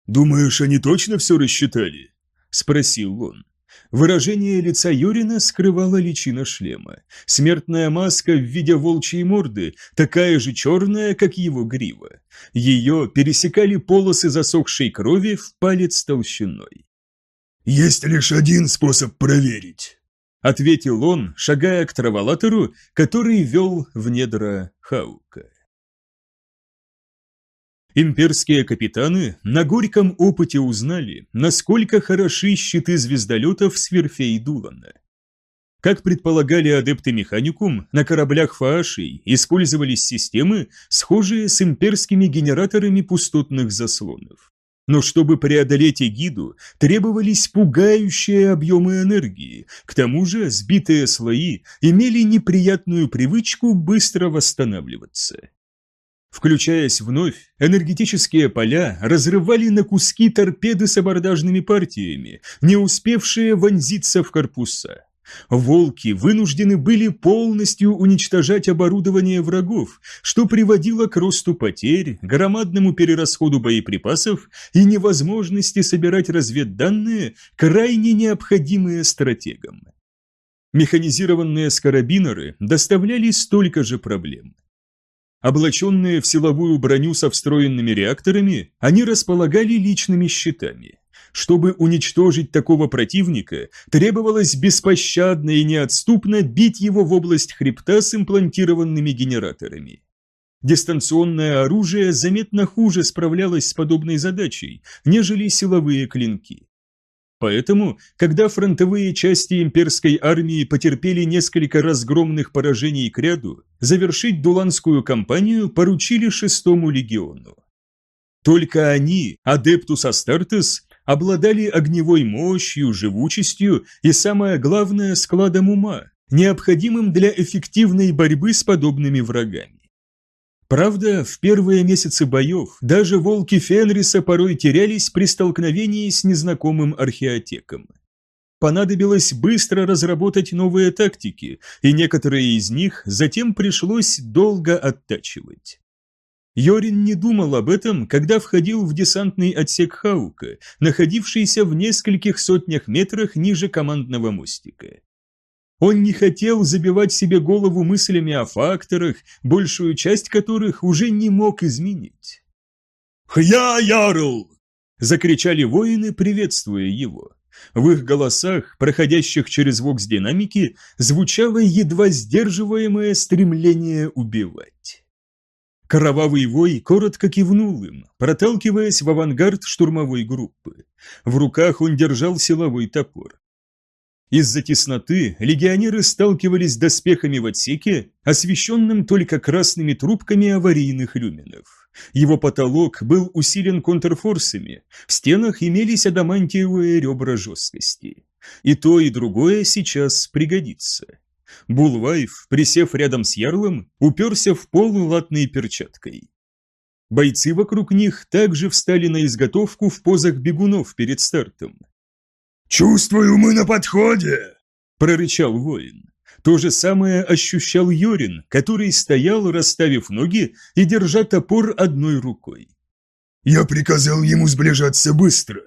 «Думаешь, они точно все рассчитали?» – спросил он. Выражение лица Юрина скрывала личина шлема. Смертная маска в виде волчьей морды, такая же черная, как его грива. Ее пересекали полосы засохшей крови в палец толщиной. «Есть лишь один способ проверить», — ответил он, шагая к траволатору, который вел в недра Хаука. Имперские капитаны на горьком опыте узнали, насколько хороши щиты звездолетов с верфей Дулана. Как предполагали адепты Механикум, на кораблях Фаашей использовались системы, схожие с имперскими генераторами пустотных заслонов. Но чтобы преодолеть эгиду, требовались пугающие объемы энергии, к тому же сбитые слои имели неприятную привычку быстро восстанавливаться. Включаясь вновь, энергетические поля разрывали на куски торпеды с абордажными партиями, не успевшие вонзиться в корпуса. Волки вынуждены были полностью уничтожать оборудование врагов, что приводило к росту потерь, громадному перерасходу боеприпасов и невозможности собирать разведданные, крайне необходимые стратегам. Механизированные скарабинеры доставляли столько же проблем. Облаченные в силовую броню со встроенными реакторами, они располагали личными щитами. Чтобы уничтожить такого противника, требовалось беспощадно и неотступно бить его в область хребта с имплантированными генераторами. Дистанционное оружие заметно хуже справлялось с подобной задачей, нежели силовые клинки. Поэтому, когда фронтовые части имперской армии потерпели несколько разгромных поражений к ряду, завершить Дуланскую кампанию поручили шестому легиону. Только они, Адептус Астартес, обладали огневой мощью, живучестью и, самое главное, складом ума, необходимым для эффективной борьбы с подобными врагами. Правда, в первые месяцы боев даже волки Фенриса порой терялись при столкновении с незнакомым археотеком. Понадобилось быстро разработать новые тактики, и некоторые из них затем пришлось долго оттачивать. Йорин не думал об этом, когда входил в десантный отсек Хаука, находившийся в нескольких сотнях метрах ниже командного мостика. Он не хотел забивать себе голову мыслями о факторах, большую часть которых уже не мог изменить. «Хья, Ярл!» – закричали воины, приветствуя его. В их голосах, проходящих через вокс-динамики, звучало едва сдерживаемое стремление убивать. Кровавый вой коротко кивнул им, проталкиваясь в авангард штурмовой группы. В руках он держал силовой топор. Из-за тесноты легионеры сталкивались с доспехами в отсеке, освещенным только красными трубками аварийных люминов. Его потолок был усилен контрфорсами, в стенах имелись адамантиевые ребра жесткости. И то, и другое сейчас пригодится. Булвайф, присев рядом с ярлом, уперся в пол латной перчаткой. Бойцы вокруг них также встали на изготовку в позах бегунов перед стартом. «Чувствую, мы на подходе!» – прорычал воин. То же самое ощущал Йорин, который стоял, расставив ноги и держа топор одной рукой. «Я приказал ему сближаться быстро!»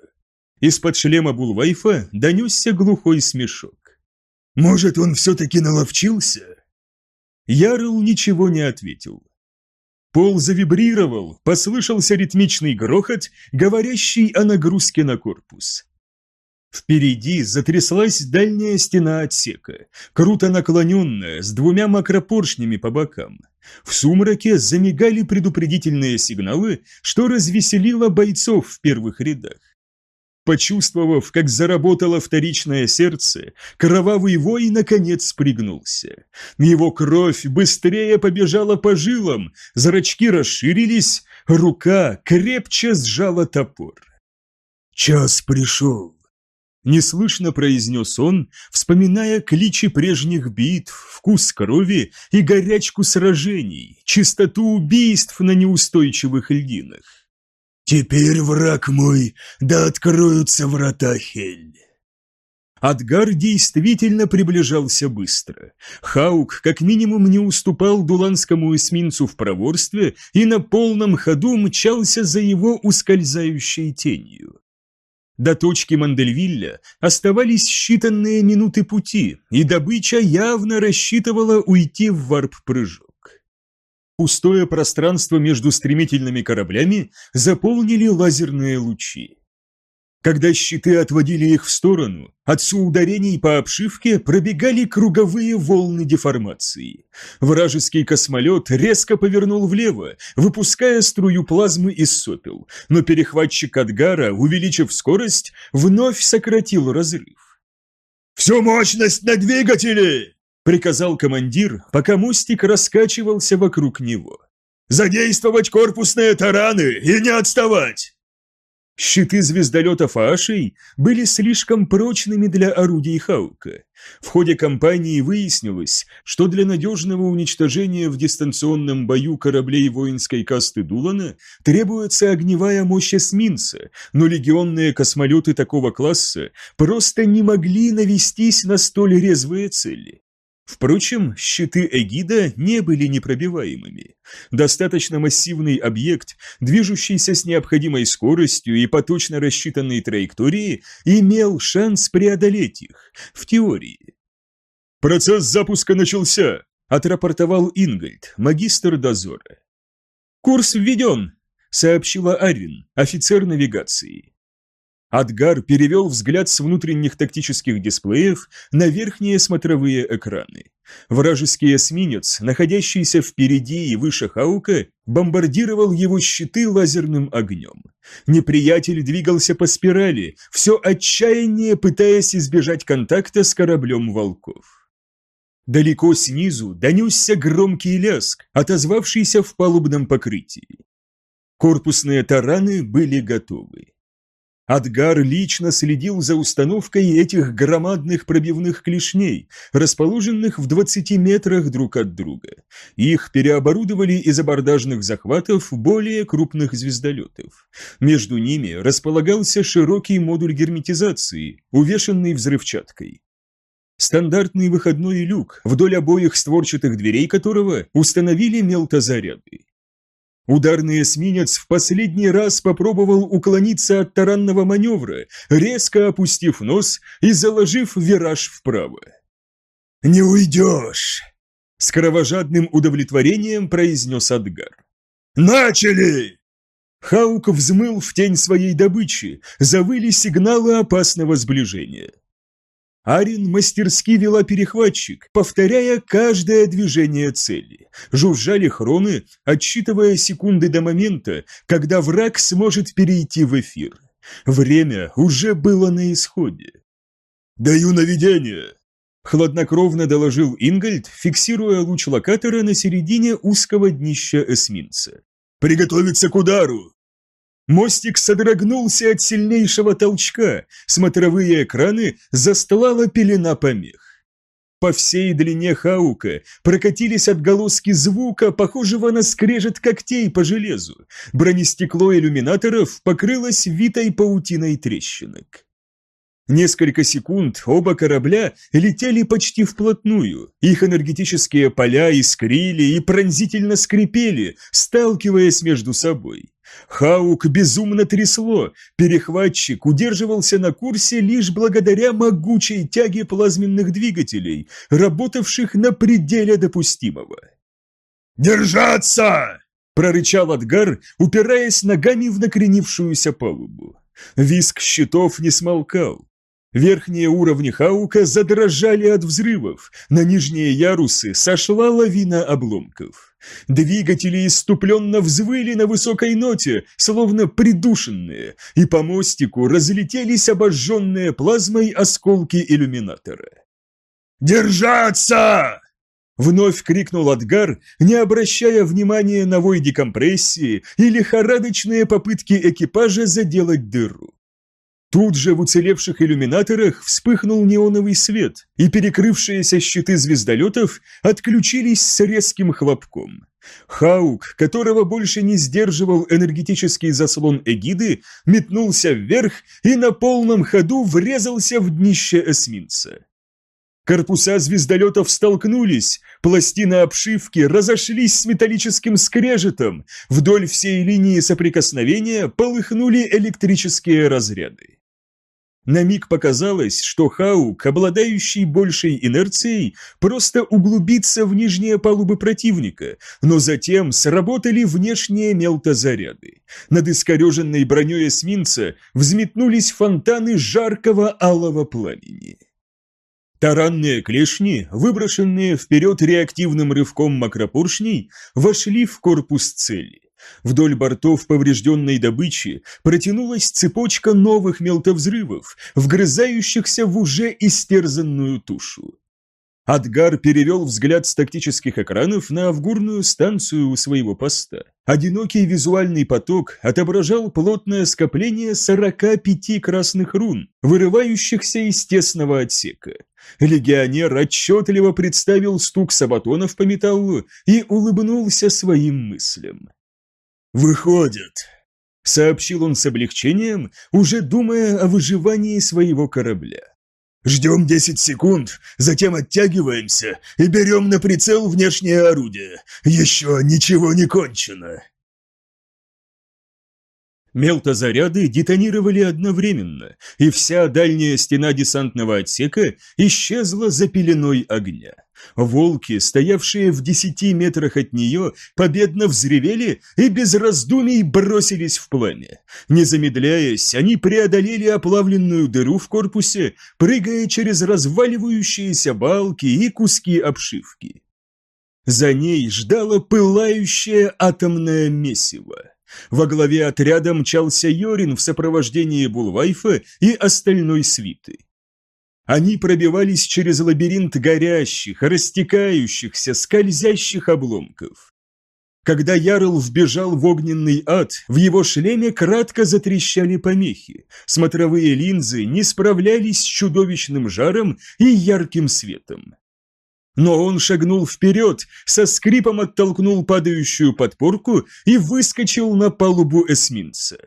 Из-под шлема Булвайфа донесся глухой смешок. «Может, он все-таки наловчился?» Ярл ничего не ответил. Пол завибрировал, послышался ритмичный грохот, говорящий о нагрузке на корпус. Впереди затряслась дальняя стена отсека, круто наклоненная, с двумя макропоршнями по бокам. В сумраке замигали предупредительные сигналы, что развеселило бойцов в первых рядах. Почувствовав, как заработало вторичное сердце, кровавый вой наконец пригнулся. Его кровь быстрее побежала по жилам, зрачки расширились, рука крепче сжала топор. «Час пришел», Неслышно произнес он, вспоминая кличи прежних битв, вкус крови и горячку сражений, чистоту убийств на неустойчивых льдинах. «Теперь, враг мой, да откроются врата Хель!» Адгар действительно приближался быстро. Хаук как минимум не уступал дуланскому эсминцу в проворстве и на полном ходу мчался за его ускользающей тенью. До точки Мандельвилля оставались считанные минуты пути, и добыча явно рассчитывала уйти в варп-прыжок. Пустое пространство между стремительными кораблями заполнили лазерные лучи. Когда щиты отводили их в сторону, от соударений по обшивке пробегали круговые волны деформации. Вражеский космолет резко повернул влево, выпуская струю плазмы из сопел, но перехватчик Адгара, увеличив скорость, вновь сократил разрыв. «Всю мощность на двигатели!» – приказал командир, пока мостик раскачивался вокруг него. «Задействовать корпусные тараны и не отставать!» Щиты звездолетов Аашей были слишком прочными для орудий Хаука. В ходе кампании выяснилось, что для надежного уничтожения в дистанционном бою кораблей воинской касты Дулана требуется огневая мощь эсминца, но легионные космолеты такого класса просто не могли навестись на столь резвые цели. Впрочем, щиты Эгида не были непробиваемыми. Достаточно массивный объект, движущийся с необходимой скоростью и по точно рассчитанной траектории, имел шанс преодолеть их, в теории. «Процесс запуска начался», – отрапортовал Ингольд, магистр дозора. «Курс введен», – сообщила Арин, офицер навигации. Адгар перевел взгляд с внутренних тактических дисплеев на верхние смотровые экраны. Вражеский эсминец, находящийся впереди и выше Хаука, бомбардировал его щиты лазерным огнем. Неприятель двигался по спирали, все отчаяннее пытаясь избежать контакта с кораблем волков. Далеко снизу донесся громкий ляск, отозвавшийся в палубном покрытии. Корпусные тараны были готовы. Адгар лично следил за установкой этих громадных пробивных клешней, расположенных в 20 метрах друг от друга. Их переоборудовали из абордажных захватов более крупных звездолетов. Между ними располагался широкий модуль герметизации, увешанный взрывчаткой. Стандартный выходной люк, вдоль обоих створчатых дверей которого установили мелтозаряды. Ударный эсминец в последний раз попробовал уклониться от таранного маневра, резко опустив нос и заложив вираж вправо. «Не уйдешь!» — с кровожадным удовлетворением произнес Адгар. «Начали!» Хаук взмыл в тень своей добычи, завыли сигналы опасного сближения. Арин мастерски вела перехватчик, повторяя каждое движение цели. Жужжали хроны, отсчитывая секунды до момента, когда враг сможет перейти в эфир. Время уже было на исходе. «Даю наведение!» Хладнокровно доложил Ингольд, фиксируя луч локатора на середине узкого днища эсминца. «Приготовиться к удару!» Мостик содрогнулся от сильнейшего толчка, смотровые экраны застлала пелена помех. По всей длине Хаука прокатились отголоски звука, похожего на скрежет когтей по железу. Бронестекло иллюминаторов покрылось витой паутиной трещинок. Несколько секунд оба корабля летели почти вплотную. Их энергетические поля искрили и пронзительно скрипели, сталкиваясь между собой. Хаук безумно трясло, перехватчик удерживался на курсе лишь благодаря могучей тяге плазменных двигателей, работавших на пределе допустимого. «Держаться!» – прорычал Адгар, упираясь ногами в накренившуюся палубу. Виск щитов не смолкал. Верхние уровни Хаука задрожали от взрывов, на нижние ярусы сошла лавина обломков. Двигатели иступленно взвыли на высокой ноте, словно придушенные, и по мостику разлетелись обожженные плазмой осколки иллюминатора. «Держаться!» Вновь крикнул Адгар, не обращая внимания на вой декомпрессии и лихорадочные попытки экипажа заделать дыру. Тут же в уцелевших иллюминаторах вспыхнул неоновый свет, и перекрывшиеся щиты звездолетов отключились с резким хлопком. Хаук, которого больше не сдерживал энергетический заслон эгиды, метнулся вверх и на полном ходу врезался в днище эсминца. Корпуса звездолетов столкнулись, пластины обшивки разошлись с металлическим скрежетом, вдоль всей линии соприкосновения полыхнули электрические разряды. На миг показалось, что Хаук, обладающий большей инерцией, просто углубится в нижние палубы противника, но затем сработали внешние мелтозаряды. Над искореженной броней эсминца взметнулись фонтаны жаркого алого пламени. Таранные клешни, выброшенные вперед реактивным рывком макропоршней, вошли в корпус цели. Вдоль бортов поврежденной добычи протянулась цепочка новых мелтовзрывов, вгрызающихся в уже истерзанную тушу. Адгар перевел взгляд с тактических экранов на авгурную станцию у своего поста. Одинокий визуальный поток отображал плотное скопление 45 красных рун, вырывающихся из тесного отсека. Легионер отчетливо представил стук сабатонов по металлу и улыбнулся своим мыслям. «Выходит», — сообщил он с облегчением, уже думая о выживании своего корабля. «Ждем 10 секунд, затем оттягиваемся и берем на прицел внешнее орудие. Еще ничего не кончено». Мелтозаряды детонировали одновременно, и вся дальняя стена десантного отсека исчезла за пеленой огня. Волки, стоявшие в десяти метрах от нее, победно взревели и без раздумий бросились в пламя. Не замедляясь, они преодолели оплавленную дыру в корпусе, прыгая через разваливающиеся балки и куски обшивки. За ней ждало пылающее атомное месиво. Во главе отряда мчался Йорин в сопровождении Булвайфа и остальной свиты. Они пробивались через лабиринт горящих, растекающихся, скользящих обломков. Когда Ярл вбежал в огненный ад, в его шлеме кратко затрещали помехи. Смотровые линзы не справлялись с чудовищным жаром и ярким светом. Но он шагнул вперед, со скрипом оттолкнул падающую подпорку и выскочил на палубу эсминца.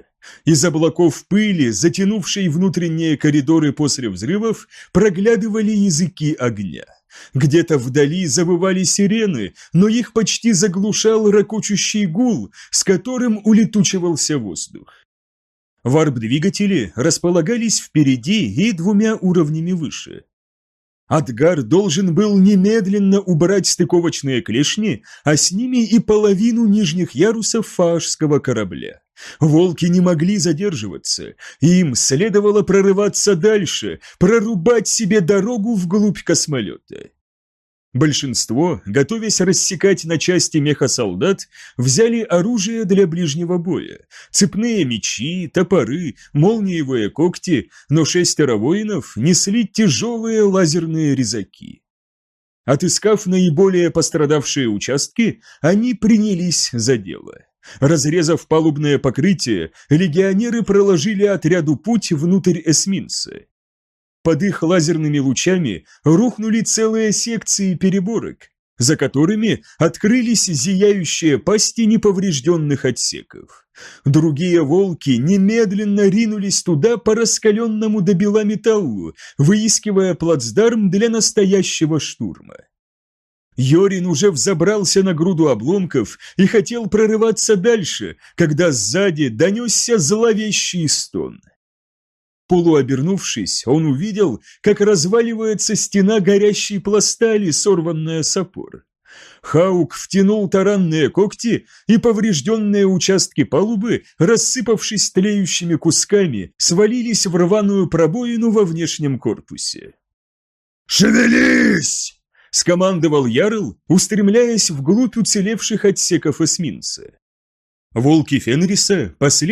Из облаков пыли, затянувшей внутренние коридоры после взрывов, проглядывали языки огня. Где-то вдали завывали сирены, но их почти заглушал ракочущий гул, с которым улетучивался воздух. Варп-двигатели располагались впереди и двумя уровнями выше. Адгар должен был немедленно убрать стыковочные клешни, а с ними и половину нижних ярусов фаашского корабля. Волки не могли задерживаться, им следовало прорываться дальше, прорубать себе дорогу вглубь космолета. Большинство, готовясь рассекать на части меха-солдат, взяли оружие для ближнего боя. Цепные мечи, топоры, молниевые когти, но шестеро воинов несли тяжелые лазерные резаки. Отыскав наиболее пострадавшие участки, они принялись за дело. Разрезав палубное покрытие, легионеры проложили отряду путь внутрь эсминца. Под их лазерными лучами рухнули целые секции переборок, за которыми открылись зияющие пасти неповрежденных отсеков. Другие волки немедленно ринулись туда по раскаленному до бела металлу, выискивая плацдарм для настоящего штурма. Йорин уже взобрался на груду обломков и хотел прорываться дальше, когда сзади донесся зловещий стон – Полуобернувшись, он увидел, как разваливается стена горящей пластали, сорванная с опор. Хаук втянул таранные когти, и поврежденные участки палубы, рассыпавшись тлеющими кусками, свалились в рваную пробоину во внешнем корпусе. «Шевелись!» – скомандовал Ярл, устремляясь вглубь уцелевших отсеков эсминца. Волки Фенриса последовали